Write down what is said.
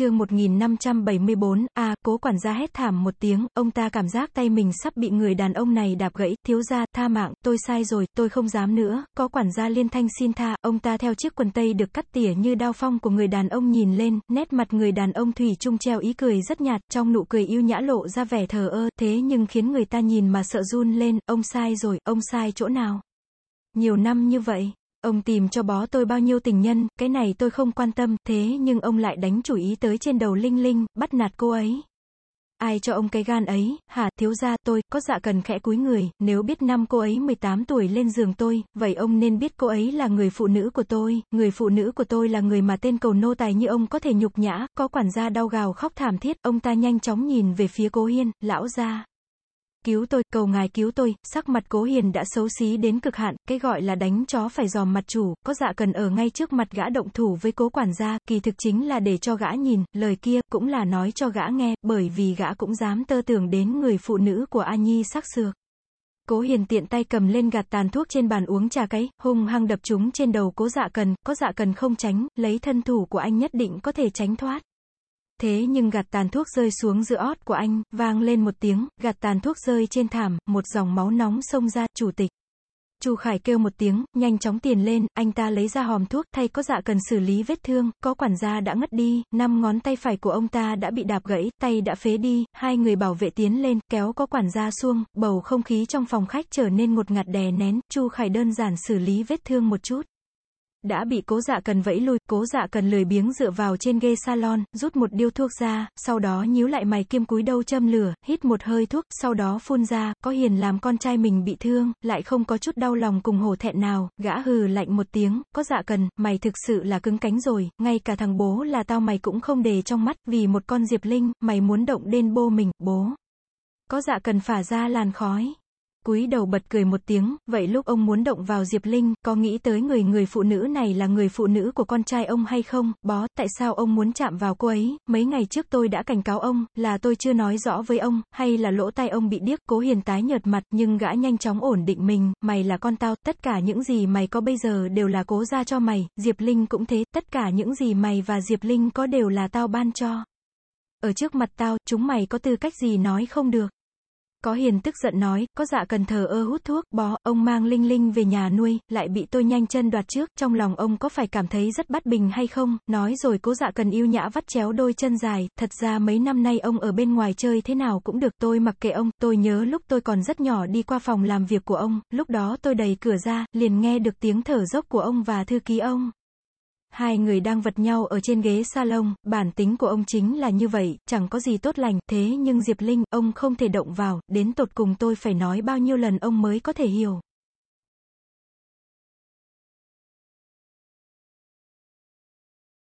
chương 1574, a cố quản gia hét thảm một tiếng, ông ta cảm giác tay mình sắp bị người đàn ông này đạp gãy, thiếu gia, tha mạng, tôi sai rồi, tôi không dám nữa, có quản gia liên thanh xin tha, ông ta theo chiếc quần tây được cắt tỉa như đao phong của người đàn ông nhìn lên, nét mặt người đàn ông thủy chung treo ý cười rất nhạt, trong nụ cười yêu nhã lộ ra vẻ thờ ơ, thế nhưng khiến người ta nhìn mà sợ run lên, ông sai rồi, ông sai chỗ nào? Nhiều năm như vậy, Ông tìm cho bó tôi bao nhiêu tình nhân, cái này tôi không quan tâm, thế nhưng ông lại đánh chủ ý tới trên đầu Linh Linh, bắt nạt cô ấy. Ai cho ông cái gan ấy, hả, thiếu gia, tôi, có dạ cần khẽ cúi người, nếu biết năm cô ấy 18 tuổi lên giường tôi, vậy ông nên biết cô ấy là người phụ nữ của tôi, người phụ nữ của tôi là người mà tên cầu nô tài như ông có thể nhục nhã, có quản gia đau gào khóc thảm thiết, ông ta nhanh chóng nhìn về phía cố hiên, lão gia. Cứu tôi, cầu ngài cứu tôi, sắc mặt cố hiền đã xấu xí đến cực hạn, cái gọi là đánh chó phải dòm mặt chủ, có dạ cần ở ngay trước mặt gã động thủ với cố quản gia, kỳ thực chính là để cho gã nhìn, lời kia, cũng là nói cho gã nghe, bởi vì gã cũng dám tơ tưởng đến người phụ nữ của A Nhi sắc sược. Cố hiền tiện tay cầm lên gạt tàn thuốc trên bàn uống trà cấy, hung hăng đập chúng trên đầu cố dạ cần, có dạ cần không tránh, lấy thân thủ của anh nhất định có thể tránh thoát. Thế nhưng gạt tàn thuốc rơi xuống giữa ót của anh, vang lên một tiếng, gạt tàn thuốc rơi trên thảm, một dòng máu nóng xông ra, chủ tịch. Chu Khải kêu một tiếng, nhanh chóng tiền lên, anh ta lấy ra hòm thuốc, thay có dạ cần xử lý vết thương, có quản gia đã ngất đi, năm ngón tay phải của ông ta đã bị đạp gãy, tay đã phế đi, hai người bảo vệ tiến lên, kéo có quản gia xuông, bầu không khí trong phòng khách trở nên ngột ngạt đè nén, Chu Khải đơn giản xử lý vết thương một chút. Đã bị cố dạ cần vẫy lui, cố dạ cần lười biếng dựa vào trên ghê salon, rút một điêu thuốc ra, sau đó nhíu lại mày kiêm cúi đầu châm lửa, hít một hơi thuốc, sau đó phun ra, có hiền làm con trai mình bị thương, lại không có chút đau lòng cùng hổ thẹn nào, gã hừ lạnh một tiếng, có dạ cần, mày thực sự là cứng cánh rồi, ngay cả thằng bố là tao mày cũng không để trong mắt, vì một con Diệp Linh, mày muốn động đến bô mình, bố. Có dạ cần phả ra làn khói cúi đầu bật cười một tiếng, vậy lúc ông muốn động vào Diệp Linh, có nghĩ tới người người phụ nữ này là người phụ nữ của con trai ông hay không, bó, tại sao ông muốn chạm vào cô ấy, mấy ngày trước tôi đã cảnh cáo ông, là tôi chưa nói rõ với ông, hay là lỗ tai ông bị điếc, cố hiền tái nhợt mặt, nhưng gã nhanh chóng ổn định mình, mày là con tao, tất cả những gì mày có bây giờ đều là cố ra cho mày, Diệp Linh cũng thế, tất cả những gì mày và Diệp Linh có đều là tao ban cho. Ở trước mặt tao, chúng mày có tư cách gì nói không được. Có hiền tức giận nói, có dạ cần thờ ơ hút thuốc, bó, ông mang Linh Linh về nhà nuôi, lại bị tôi nhanh chân đoạt trước, trong lòng ông có phải cảm thấy rất bất bình hay không, nói rồi cố dạ cần yêu nhã vắt chéo đôi chân dài, thật ra mấy năm nay ông ở bên ngoài chơi thế nào cũng được, tôi mặc kệ ông, tôi nhớ lúc tôi còn rất nhỏ đi qua phòng làm việc của ông, lúc đó tôi đẩy cửa ra, liền nghe được tiếng thở dốc của ông và thư ký ông. Hai người đang vật nhau ở trên ghế salon, bản tính của ông chính là như vậy, chẳng có gì tốt lành, thế nhưng Diệp Linh, ông không thể động vào, đến tột cùng tôi phải nói bao nhiêu lần ông mới có thể hiểu.